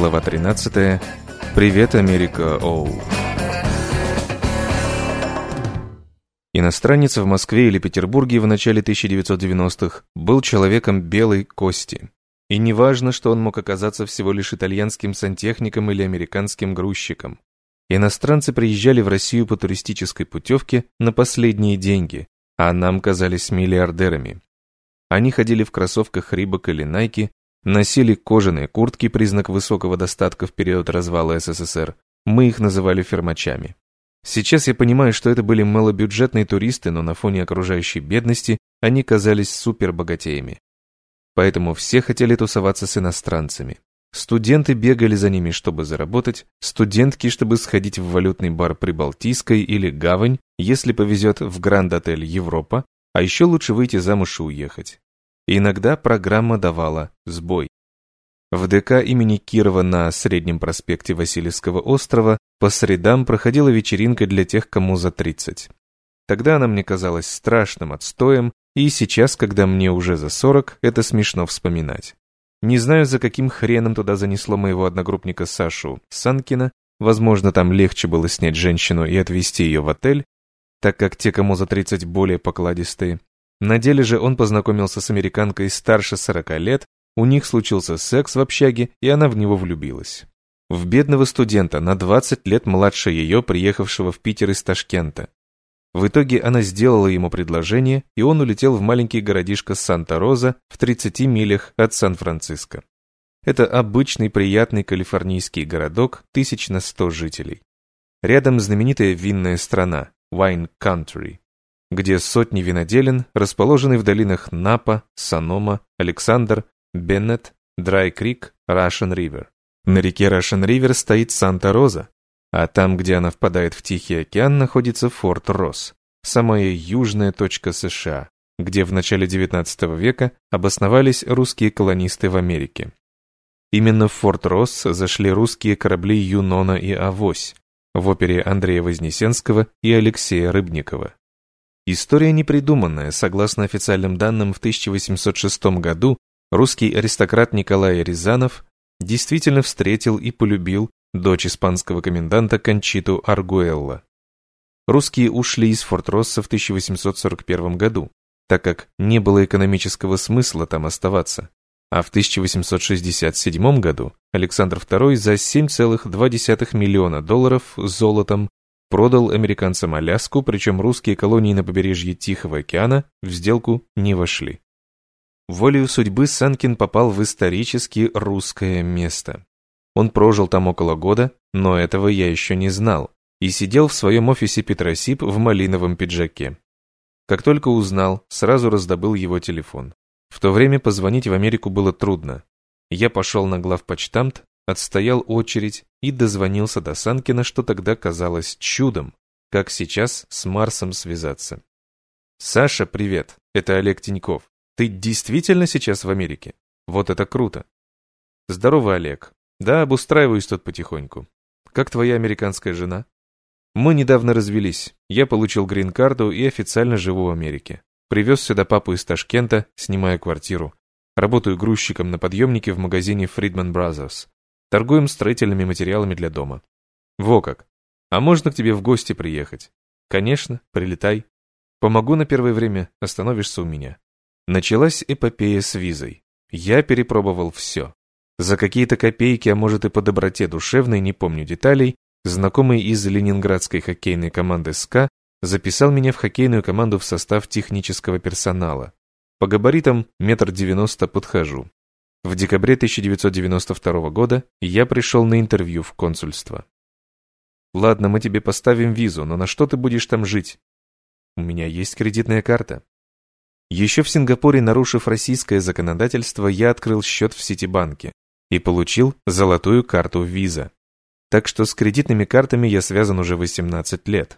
Глава 13. Привет, Америка, оу. Иностранец в Москве или Петербурге в начале 1990-х был человеком белой кости. И неважно, что он мог оказаться всего лишь итальянским сантехником или американским грузчиком. Иностранцы приезжали в Россию по туристической путевке на последние деньги, а нам казались миллиардерами. Они ходили в кроссовках Рибок или Найки, носили кожаные куртки, признак высокого достатка в период развала СССР. Мы их называли фермачами. Сейчас я понимаю, что это были малобюджетные туристы, но на фоне окружающей бедности они казались супербогатеями. Поэтому все хотели тусоваться с иностранцами. Студенты бегали за ними, чтобы заработать, студентки, чтобы сходить в валютный бар Прибалтийской или Гавань, если повезет в Гранд-отель Европа, а еще лучше выйти замуж и уехать. Иногда программа давала сбой. В ДК имени Кирова на Среднем проспекте Васильевского острова по средам проходила вечеринка для тех, кому за 30. Тогда она мне казалась страшным отстоем, и сейчас, когда мне уже за 40, это смешно вспоминать. Не знаю, за каким хреном туда занесло моего одногруппника Сашу Санкина, возможно, там легче было снять женщину и отвезти ее в отель, так как те, кому за 30 более покладистые. На деле же он познакомился с американкой старше 40 лет, у них случился секс в общаге, и она в него влюбилась. В бедного студента, на 20 лет младше ее, приехавшего в Питер из Ташкента. В итоге она сделала ему предложение, и он улетел в маленький городишко Санта-Роза в 30 милях от Сан-Франциско. Это обычный приятный калифорнийский городок, тысяч на сто жителей. Рядом знаменитая винная страна, Wine Country, где сотни виноделин расположены в долинах Напа, Санома, Александр, Беннет, Драй Крик, Russian River. На реке River стоит Санта-Роза, а там, где она впадает в Тихий океан, находится Форт Росс, самая южная точка США, где в начале XIX века обосновались русские колонисты в Америке. Именно в Форт Росс зашли русские корабли Юнона и Авось в опере Андрея Вознесенского и Алексея Рыбникова. История непридуманная, согласно официальным данным, в 1806 году русский аристократ Николай Рязанов действительно встретил и полюбил дочь испанского коменданта Кончиту Аргуэлла. Русские ушли из Форт-Росса в 1841 году, так как не было экономического смысла там оставаться. А в 1867 году Александр II за 7,2 миллиона долларов золотом продал американцам Аляску, причем русские колонии на побережье Тихого океана в сделку не вошли. Волею судьбы Санкин попал в исторически русское место. Он прожил там около года, но этого я еще не знал, и сидел в своем офисе Петросип в малиновом пиджаке. Как только узнал, сразу раздобыл его телефон. В то время позвонить в Америку было трудно. Я пошел на главпочтамт, отстоял очередь и дозвонился до Санкина, что тогда казалось чудом, как сейчас с Марсом связаться. «Саша, привет, это Олег Тиньков. Ты действительно сейчас в Америке? Вот это круто. Здорово, Олег. Да, обустраиваюсь тут потихоньку. Как твоя американская жена? Мы недавно развелись. Я получил грин-карту и официально живу в Америке. Привез сюда папу из Ташкента, снимаю квартиру. Работаю грузчиком на подъемнике в магазине Friedman Brothers. Торгуем строительными материалами для дома. Во как. А можно к тебе в гости приехать? Конечно, прилетай. Помогу на первое время, остановишься у меня. Началась эпопея с визой. Я перепробовал все. За какие-то копейки, а может и по доброте душевной, не помню деталей, знакомый из ленинградской хоккейной команды СКА записал меня в хоккейную команду в состав технического персонала. По габаритам метр девяносто подхожу. В декабре 1992 года я пришел на интервью в консульство. «Ладно, мы тебе поставим визу, но на что ты будешь там жить?» «У меня есть кредитная карта. Еще в Сингапуре, нарушив российское законодательство, я открыл счет в Ситибанке и получил золотую карту виза. Так что с кредитными картами я связан уже 18 лет.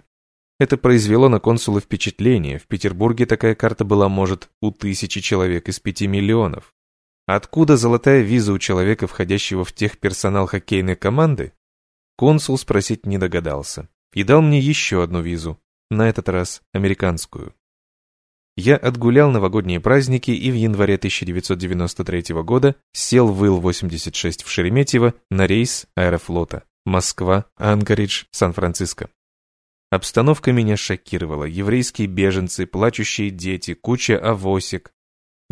Это произвело на консула впечатление. В Петербурге такая карта была, может, у тысячи человек из пяти миллионов. Откуда золотая виза у человека, входящего в техперсонал хоккейной команды? Консул спросить не догадался. И дал мне еще одну визу, на этот раз американскую. Я отгулял новогодние праздники и в январе 1993 года сел в Ил-86 в Шереметьево на рейс Аэрофлота Москва, Анкоридж, Сан-Франциско. Обстановка меня шокировала. Еврейские беженцы, плачущие дети, куча авосик.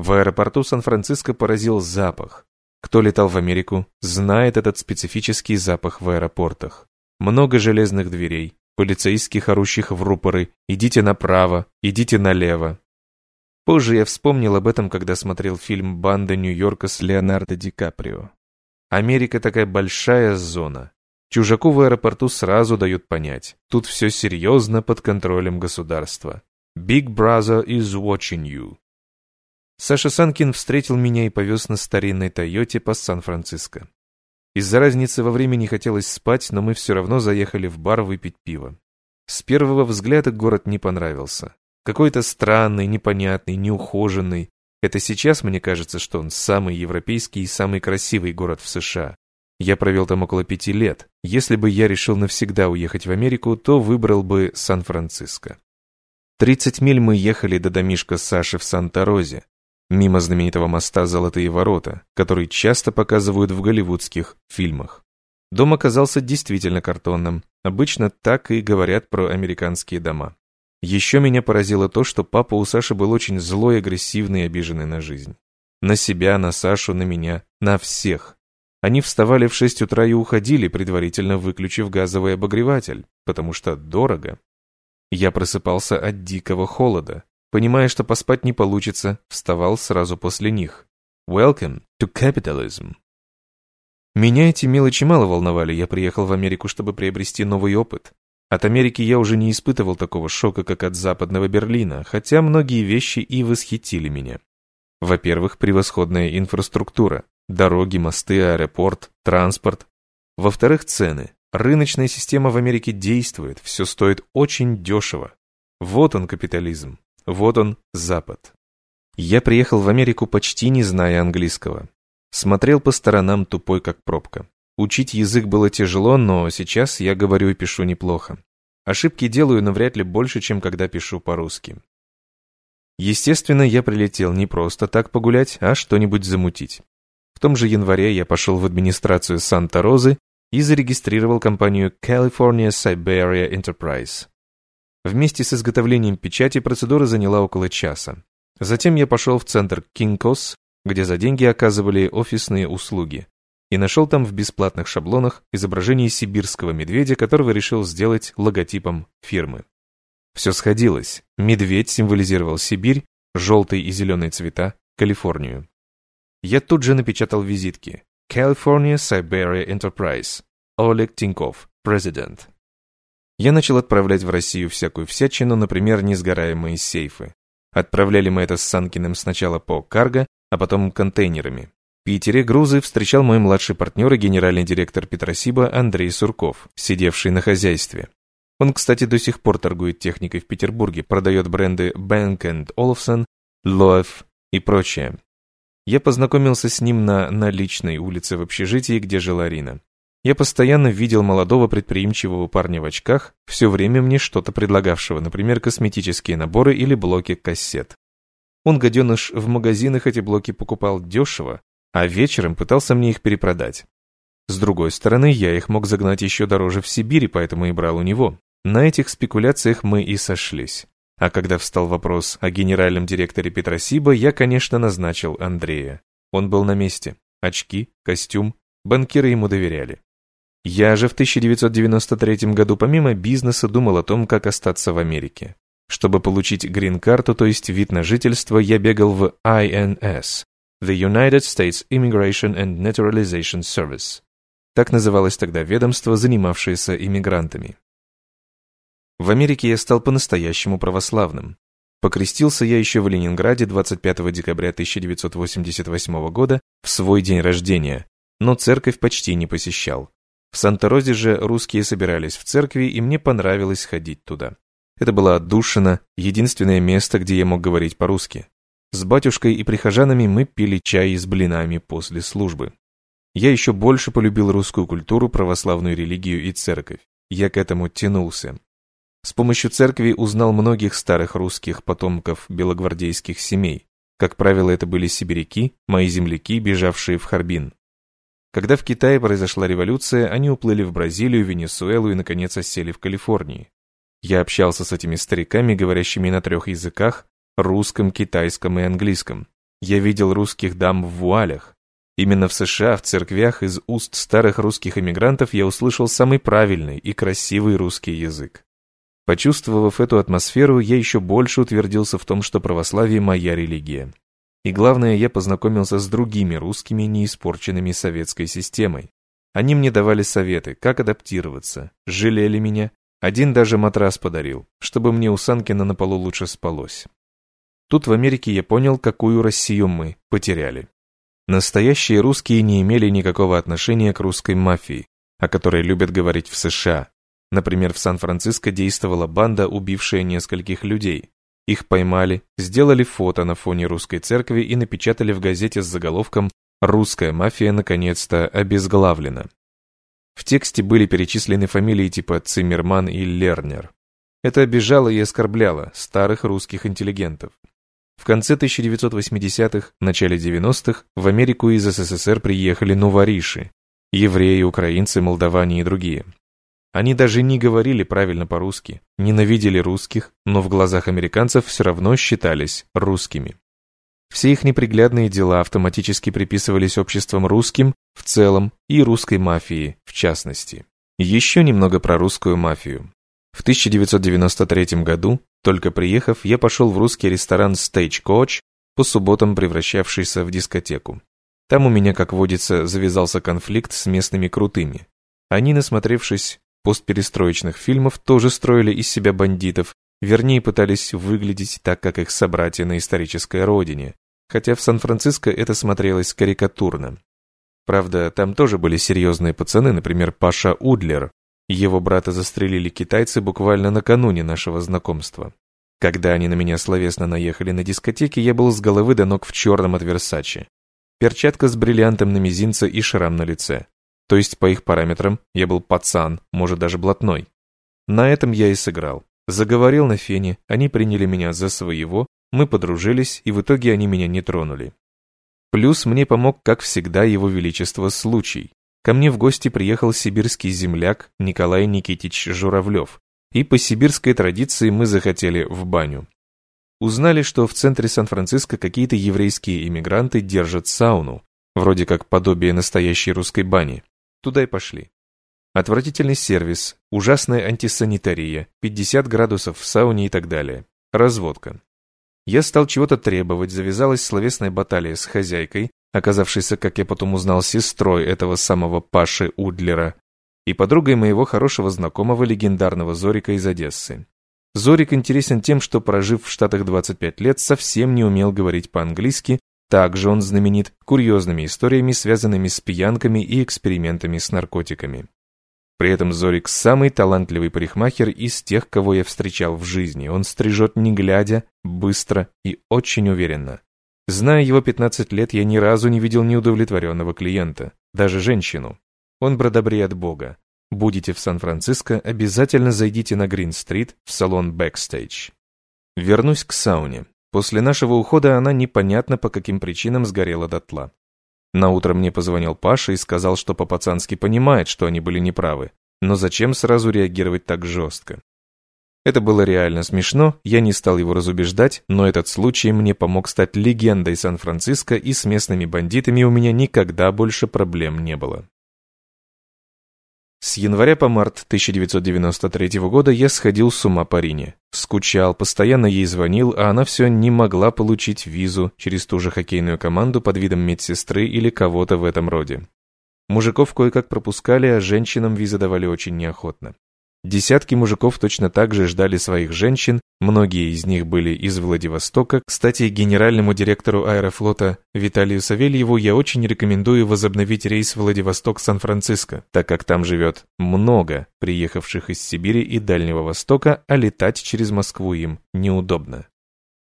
В аэропорту Сан-Франциско поразил запах. Кто летал в Америку, знает этот специфический запах в аэропортах. Много железных дверей, полицейских, орущих в рупоры «идите направо», «идите налево». Позже я вспомнил об этом, когда смотрел фильм «Банда Нью-Йорка» с Леонардо Ди Каприо. Америка такая большая зона. Чужаку в аэропорту сразу дают понять, тут все серьезно под контролем государства. Big Brother is watching you. Саша Санкин встретил меня и повез на старинной Тойоте по Сан-Франциско. Из-за разницы во времени хотелось спать, но мы все равно заехали в бар выпить пиво. С первого взгляда город не понравился. Какой-то странный, непонятный, неухоженный. Это сейчас мне кажется, что он самый европейский и самый красивый город в США. Я провел там около пяти лет. Если бы я решил навсегда уехать в Америку, то выбрал бы Сан-Франциско. 30 миль мы ехали до домишка Саши в Санта-Розе, мимо знаменитого моста «Золотые ворота», который часто показывают в голливудских фильмах. Дом оказался действительно картонным. Обычно так и говорят про американские дома. Еще меня поразило то, что папа у Саши был очень злой, агрессивный и обиженный на жизнь. На себя, на Сашу, на меня, на всех. Они вставали в 6 утра и уходили, предварительно выключив газовый обогреватель, потому что дорого. Я просыпался от дикого холода. Понимая, что поспать не получится, вставал сразу после них. Welcome to capitalism. Меня эти мелочи мало волновали, я приехал в Америку, чтобы приобрести новый опыт. От Америки я уже не испытывал такого шока, как от западного Берлина, хотя многие вещи и восхитили меня. Во-первых, превосходная инфраструктура. Дороги, мосты, аэропорт, транспорт. Во-вторых, цены. Рыночная система в Америке действует, все стоит очень дешево. Вот он капитализм, вот он Запад. Я приехал в Америку почти не зная английского. Смотрел по сторонам тупой как пробка. Учить язык было тяжело, но сейчас я говорю и пишу неплохо. Ошибки делаю, но вряд ли больше, чем когда пишу по-русски. Естественно, я прилетел не просто так погулять, а что-нибудь замутить. В том же январе я пошел в администрацию Санта-Розы и зарегистрировал компанию California Siberia Enterprise. Вместе с изготовлением печати процедура заняла около часа. Затем я пошел в центр Kinko's, где за деньги оказывали офисные услуги, и нашел там в бесплатных шаблонах изображение сибирского медведя, которого решил сделать логотипом фирмы. Все сходилось. Медведь символизировал Сибирь, желтый и зеленый цвета – Калифорнию. Я тут же напечатал визитки. California Siberia Enterprise. Олег Тиньков, президент. Я начал отправлять в Россию всякую всячину, например, несгораемые сейфы. Отправляли мы это с Санкиным сначала по карго, а потом контейнерами. В Питере грузы встречал мой младший партнер и генеральный директор Петросиба Андрей Сурков, сидевший на хозяйстве. Он, кстати, до сих пор торгует техникой в Петербурге, продает бренды Bank Olufsen, Loef и прочее. Я познакомился с ним на наличной улице в общежитии, где жила Рина. Я постоянно видел молодого предприимчивого парня в очках, все время мне что-то предлагавшего, например, косметические наборы или блоки кассет. Он, гаденыш, в магазинах эти блоки покупал дешево, а вечером пытался мне их перепродать. С другой стороны, я их мог загнать еще дороже в Сибири, поэтому и брал у него. На этих спекуляциях мы и сошлись. А когда встал вопрос о генеральном директоре Петросиба, я, конечно, назначил Андрея. Он был на месте. Очки, костюм, банкиры ему доверяли. Я же в 1993 году помимо бизнеса думал о том, как остаться в Америке. Чтобы получить грин-карту, то есть вид на жительство, я бегал в INS – The United States Immigration and Naturalization Service. Так называлось тогда ведомство, занимавшееся иммигрантами. В Америке я стал по-настоящему православным. Покрестился я еще в Ленинграде 25 декабря 1988 года в свой день рождения, но церковь почти не посещал. В Санта-Розе же русские собирались в церкви, и мне понравилось ходить туда. Это была отдушина, единственное место, где я мог говорить по-русски. С батюшкой и прихожанами мы пили чай с блинами после службы. Я еще больше полюбил русскую культуру, православную религию и церковь. Я к этому тянулся. С помощью церкви узнал многих старых русских потомков белогвардейских семей. Как правило, это были сибиряки, мои земляки, бежавшие в Харбин. Когда в Китае произошла революция, они уплыли в Бразилию, Венесуэлу и, наконец, осели в Калифорнии. Я общался с этими стариками, говорящими на трех языках – русском, китайском и английском. Я видел русских дам в вуалях. Именно в США, в церквях, из уст старых русских эмигрантов я услышал самый правильный и красивый русский язык. Почувствовав эту атмосферу, я еще больше утвердился в том, что православие – моя религия. И главное, я познакомился с другими русскими, неиспорченными советской системой. Они мне давали советы, как адаптироваться, жалели меня. Один даже матрас подарил, чтобы мне у Санкина на полу лучше спалось. Тут в Америке я понял, какую Россию мы потеряли. Настоящие русские не имели никакого отношения к русской мафии, о которой любят говорить в США. Например, в Сан-Франциско действовала банда, убившая нескольких людей. Их поймали, сделали фото на фоне русской церкви и напечатали в газете с заголовком «Русская мафия наконец-то обезглавлена». В тексте были перечислены фамилии типа Циммерман и Лернер. Это обижало и оскорбляло старых русских интеллигентов. В конце 1980-х, начале 90-х в Америку из СССР приехали новориши – евреи, украинцы, молдаване и другие. Они даже не говорили правильно по-русски, ненавидели русских, но в глазах американцев все равно считались русскими. Все их неприглядные дела автоматически приписывались обществам русским в целом и русской мафии в частности. Еще немного про русскую мафию. В 1993 году, только приехав, я пошел в русский ресторан Stagecoach, по субботам превращавшийся в дискотеку. Там у меня, как водится, завязался конфликт с местными крутыми. Они, насмотревшись постперестроечных фильмов тоже строили из себя бандитов, вернее пытались выглядеть так, как их собратья на исторической родине, хотя в Сан-Франциско это смотрелось карикатурно. Правда, там тоже были серьезные пацаны, например, Паша Удлер. Его брата застрелили китайцы буквально накануне нашего знакомства. Когда они на меня словесно наехали на дискотеке, я был с головы до ног в черном от Версачи. Перчатка с бриллиантом на мизинце и шрам на лице. То есть, по их параметрам, я был пацан, может даже блатной. На этом я и сыграл. Заговорил на фене, они приняли меня за своего, мы подружились, и в итоге они меня не тронули. Плюс мне помог, как всегда, его величество случай. Ко мне в гости приехал сибирский земляк Николай Никитич Журавлев, и по сибирской традиции мы захотели в баню. Узнали, что в центре Сан-Франциско какие-то еврейские иммигранты держат сауну, вроде как подобие настоящей русской бани. Туда и пошли. Отвратительный сервис, ужасная антисанитария, 50 градусов в сауне и так далее. Разводка. Я стал чего-то требовать, завязалась словесная баталия с хозяйкой, оказавшейся, как я потом узнал, сестрой этого самого Паши Удлера и подругой моего хорошего знакомого легендарного Зорика из Одессы. Зорик интересен тем, что, прожив в Штатах 25 лет, совсем не умел говорить по-английски также он знаменит курьезными историями, связанными с пьянками и экспериментами с наркотиками. При этом Зорик самый талантливый парикмахер из тех, кого я встречал в жизни. Он стрижет не глядя, быстро и очень уверенно. Зная его 15 лет, я ни разу не видел неудовлетворенного клиента, даже женщину. Он бродобрей от бога. Будете в Сан-Франциско, обязательно зайдите на Грин-стрит в салон Backstage. Вернусь к сауне. После нашего ухода она непонятно по каким причинам сгорела дотла. Наутро мне позвонил Паша и сказал, что по-пацански понимает, что они были неправы, но зачем сразу реагировать так жестко? Это было реально смешно, я не стал его разубеждать, но этот случай мне помог стать легендой Сан-Франциско, и с местными бандитами у меня никогда больше проблем не было. С января по март 1993 года я сходил с ума по Рине. Скучал, постоянно ей звонил, а она все не могла получить визу через ту же хоккейную команду под видом медсестры или кого-то в этом роде. Мужиков кое-как пропускали, а женщинам визы давали очень неохотно. Десятки мужиков точно так же ждали своих женщин, многие из них были из Владивостока. Кстати, генеральному директору аэрофлота Виталию Савельеву я очень рекомендую возобновить рейс Владивосток-Сан-Франциско, так как там живет много приехавших из Сибири и Дальнего Востока, а летать через Москву им неудобно.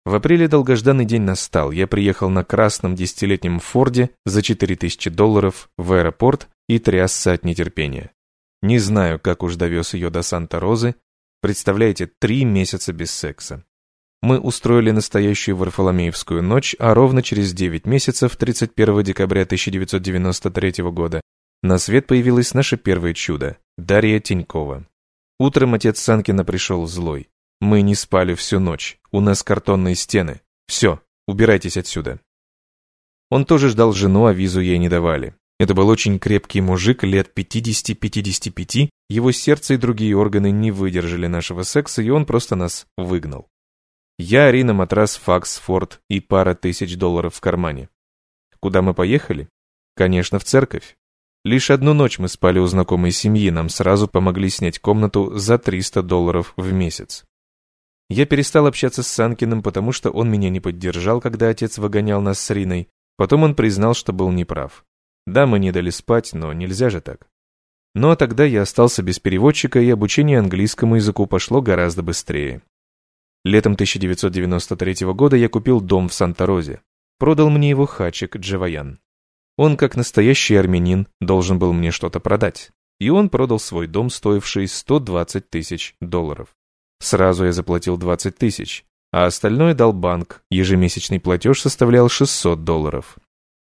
В апреле долгожданный день настал. Я приехал на красном десятилетнем Форде за 4000 долларов в аэропорт и трясся от нетерпения. Не знаю, как уж довез ее до Санта-Розы. Представляете, три месяца без секса. Мы устроили настоящую Варфоломеевскую ночь, а ровно через 9 месяцев, 31 декабря 1993 года, на свет появилось наше первое чудо – Дарья Тинькова. Утром отец Санкина пришел злой. Мы не спали всю ночь, у нас картонные стены. Все, убирайтесь отсюда. Он тоже ждал жену, а визу ей не давали. Это был очень крепкий мужик, лет 50-55, его сердце и другие органы не выдержали нашего секса, и он просто нас выгнал. Я, Арина, матрас, факс, форд и пара тысяч долларов в кармане. Куда мы поехали? Конечно, в церковь. Лишь одну ночь мы спали у знакомой семьи, нам сразу помогли снять комнату за 300 долларов в месяц. Я перестал общаться с Санкиным, потому что он меня не поддержал, когда отец выгонял нас с Риной. Потом он признал, что был неправ. Да, мы не дали спать, но нельзя же так. А тогда я остался без переводчика, и обучение английскому языку пошло гораздо быстрее. Летом 1993 года я купил дом в Санта-Розе. Продал мне его хачик Джаваян. Он, как настоящий армянин, должен был мне что-то продать. И он продал свой дом, стоивший 120 тысяч долларов. Сразу я заплатил 20 тысяч, а остальное дал банк. Ежемесячный платеж составлял 600 долларов.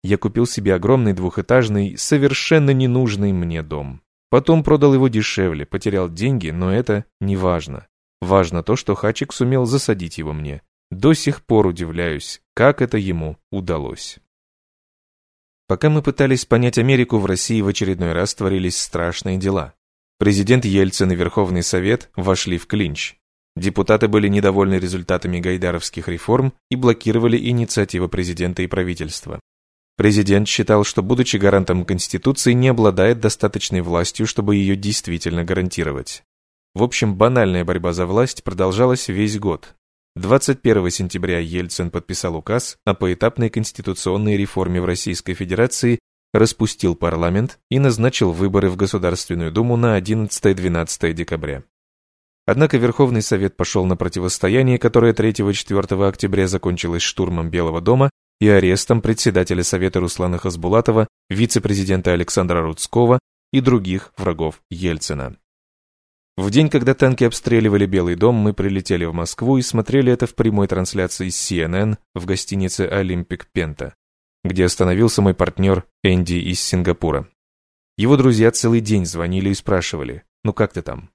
Я купил себе огромный двухэтажный, совершенно ненужный мне дом. Потом продал его дешевле, потерял деньги, но это не важно. Важно то, что Хачик сумел засадить его мне. До сих пор удивляюсь, как это ему удалось. Пока мы пытались понять Америку, в России в очередной раз творились страшные дела. Президент Ельцин и Верховный Совет вошли в клинч. Депутаты были недовольны результатами гайдаровских реформ и блокировали инициативы президента и правительства. Президент считал, что, будучи гарантом Конституции, не обладает достаточной властью, чтобы ее действительно гарантировать. В общем, банальная борьба за власть продолжалась весь год. 21 сентября Ельцин подписал указ о поэтапной конституционной реформе в Российской Федерации, распустил парламент и назначил выборы в Государственную Думу на 11-12 декабря. Однако Верховный Совет пошел на противостояние, которое 3-4 октября закончилось штурмом Белого дома и арестом председателя Совета Руслана Хасбулатова, вице-президента Александра Рудского и других врагов Ельцина. В день, когда танки обстреливали Белый дом, мы прилетели в Москву и смотрели это в прямой трансляции CNN в гостинице «Олимпик Пента», где остановился мой партнер Энди из Сингапура. Его друзья целый день звонили и спрашивали, ну как ты там?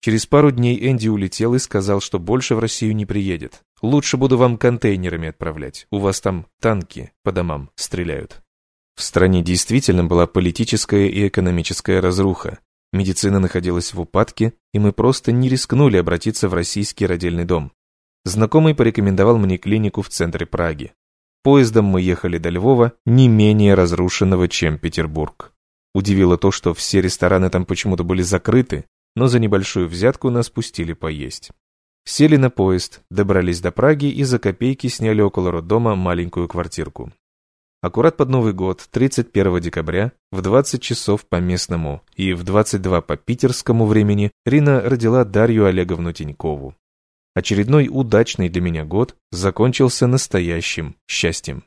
Через пару дней Энди улетел и сказал, что больше в Россию не приедет. Лучше буду вам контейнерами отправлять, у вас там танки по домам стреляют. В стране действительно была политическая и экономическая разруха, Медицина находилась в упадке, и мы просто не рискнули обратиться в российский родильный дом. Знакомый порекомендовал мне клинику в центре Праги. Поездом мы ехали до Львова, не менее разрушенного, чем Петербург. Удивило то, что все рестораны там почему-то были закрыты, но за небольшую взятку нас пустили поесть. Сели на поезд, добрались до Праги и за копейки сняли около роддома маленькую квартирку. Аккурат под Новый год, 31 декабря, в 20 часов по местному и в 22 по питерскому времени Рина родила Дарью Олеговну Тинькову. Очередной удачный для меня год закончился настоящим счастьем.